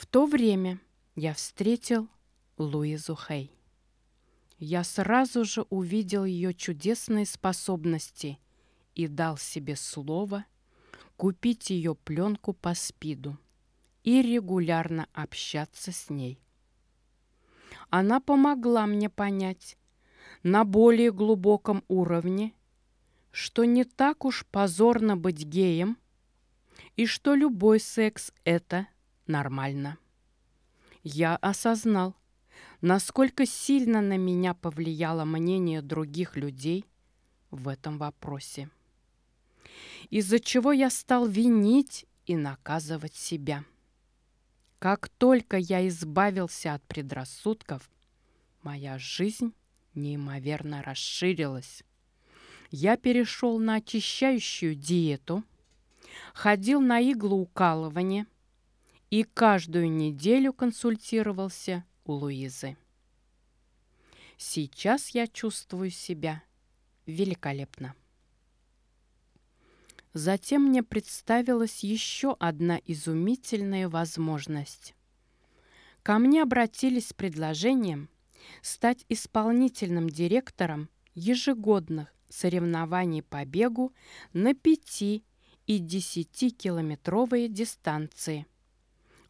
В то время я встретил Луизу Хей. Я сразу же увидел ее чудесные способности и дал себе слово купить ее пленку по спиду и регулярно общаться с ней. Она помогла мне понять на более глубоком уровне, что не так уж позорно быть геем и что любой секс – это нормально. Я осознал, насколько сильно на меня повлияло мнение других людей в этом вопросе. Из-за чего я стал винить и наказывать себя. Как только я избавился от предрассудков, моя жизнь неимоверно расширилась. Я перешел на очищающую диету, ходил на иглоукалывание и каждую неделю консультировался у Луизы. Сейчас я чувствую себя великолепно. Затем мне представилась еще одна изумительная возможность. Ко мне обратились с предложением стать исполнительным директором ежегодных соревнований по бегу на 5 и 10-километровые дистанции,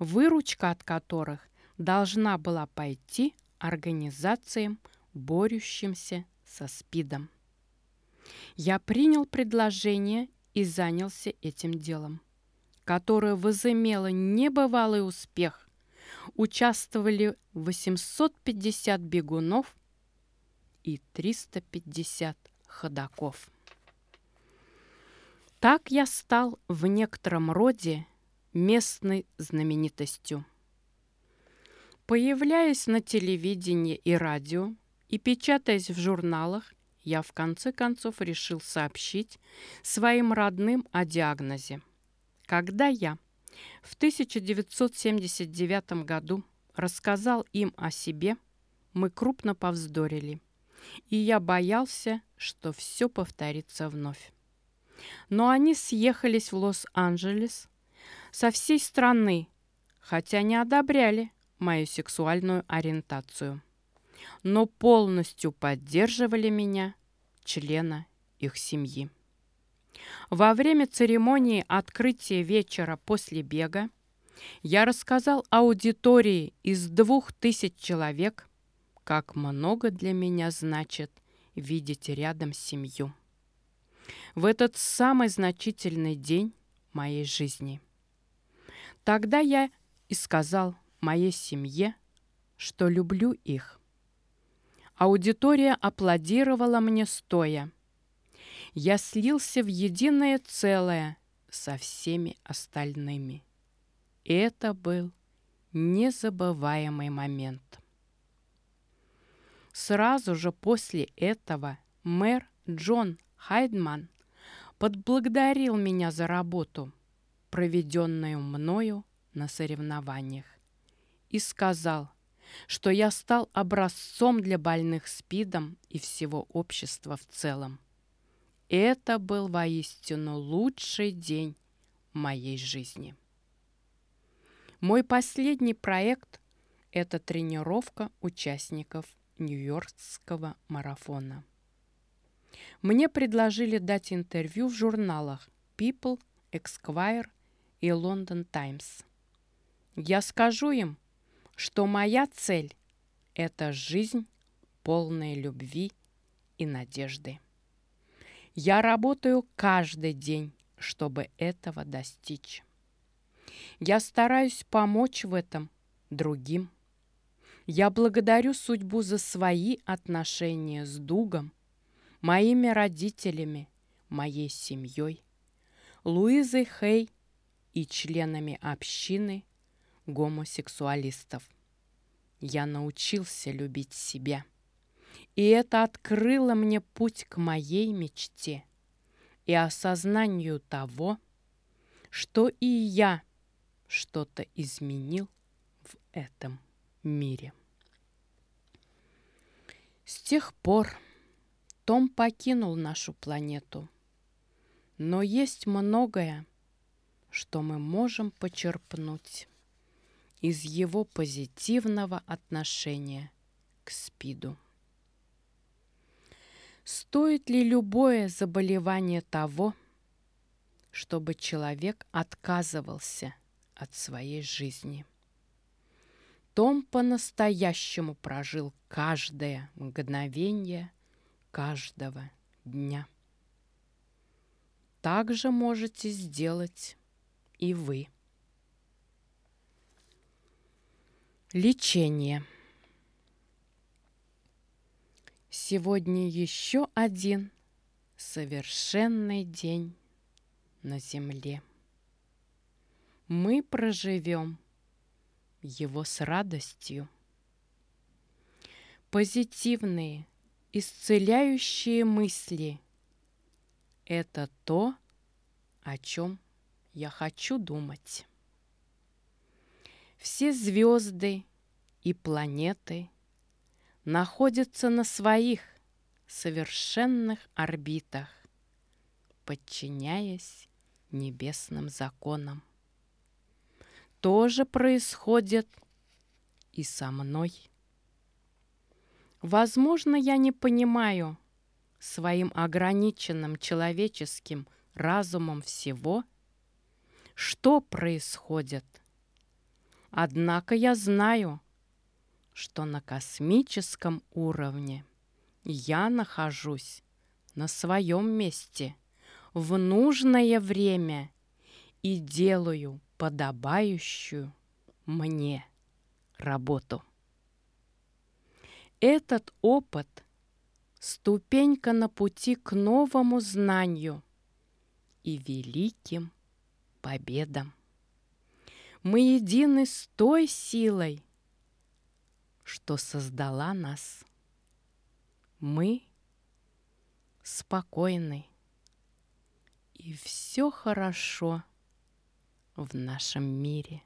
выручка от которых должна была пойти организациям, борющимся со СПИДом. Я принял предложение и занялся этим делом, которое возымело небывалый успех. Участвовали 850 бегунов и 350 ходаков. Так я стал в некотором роде местной знаменитостью. Появляясь на телевидении и радио и печатаясь в журналах, я в конце концов решил сообщить своим родным о диагнозе. Когда я в 1979 году рассказал им о себе, мы крупно повздорили, и я боялся, что все повторится вновь. Но они съехались в Лос-Анджелес со всей страны, хотя не одобряли мою сексуальную ориентацию. Но полностью поддерживали меня, члена их семьи. Во время церемонии открытия вечера после бега я рассказал аудитории из двух тысяч человек, как много для меня значит видеть рядом семью. В этот самый значительный день моей жизни. Тогда я и сказал моей семье, что люблю их. Аудитория аплодировала мне стоя. Я слился в единое целое со всеми остальными. И это был незабываемый момент. Сразу же после этого мэр Джон Хайдман подблагодарил меня за работу, проведенную мною на соревнованиях и сказал, что я стал образцом для больных СПИДом и всего общества в целом. Это был воистину лучший день моей жизни. Мой последний проект – это тренировка участников Нью-Йоркского марафона. Мне предложили дать интервью в журналах People, Esquire и London Times. Я скажу им, что моя цель – это жизнь, полная любви и надежды. Я работаю каждый день, чтобы этого достичь. Я стараюсь помочь в этом другим. Я благодарю судьбу за свои отношения с Дугом, моими родителями, моей семьей, Луизой Хей и членами общины – гомосексуалистов. Я научился любить себя. И это открыло мне путь к моей мечте и осознанию того, что и я что-то изменил в этом мире. С тех пор Том покинул нашу планету, но есть многое, что мы можем почерпнуть из его позитивного отношения к СПИДу. Стоит ли любое заболевание того, чтобы человек отказывался от своей жизни? Том по-настоящему прожил каждое мгновение каждого дня. Так же можете сделать и вы. Лечение. Сегодня еще один совершенный день на земле. Мы проживем его с радостью. Позитивные, исцеляющие мысли – это то, о чем я хочу думать. Все звезды и планеты находятся на своих совершенных орбитах, подчиняясь небесным законам тоже происходит и со мной. Возможно, я не понимаю своим ограниченным человеческим разумом всего, что происходит. Однако я знаю, что на космическом уровне я нахожусь на своем месте в нужное время и делаю подобающую мне работу. Этот опыт – ступенька на пути к новому знанию и великим победам. Мы едины с той силой, что создала нас. Мы спокойны, и все хорошо – в нашем мире.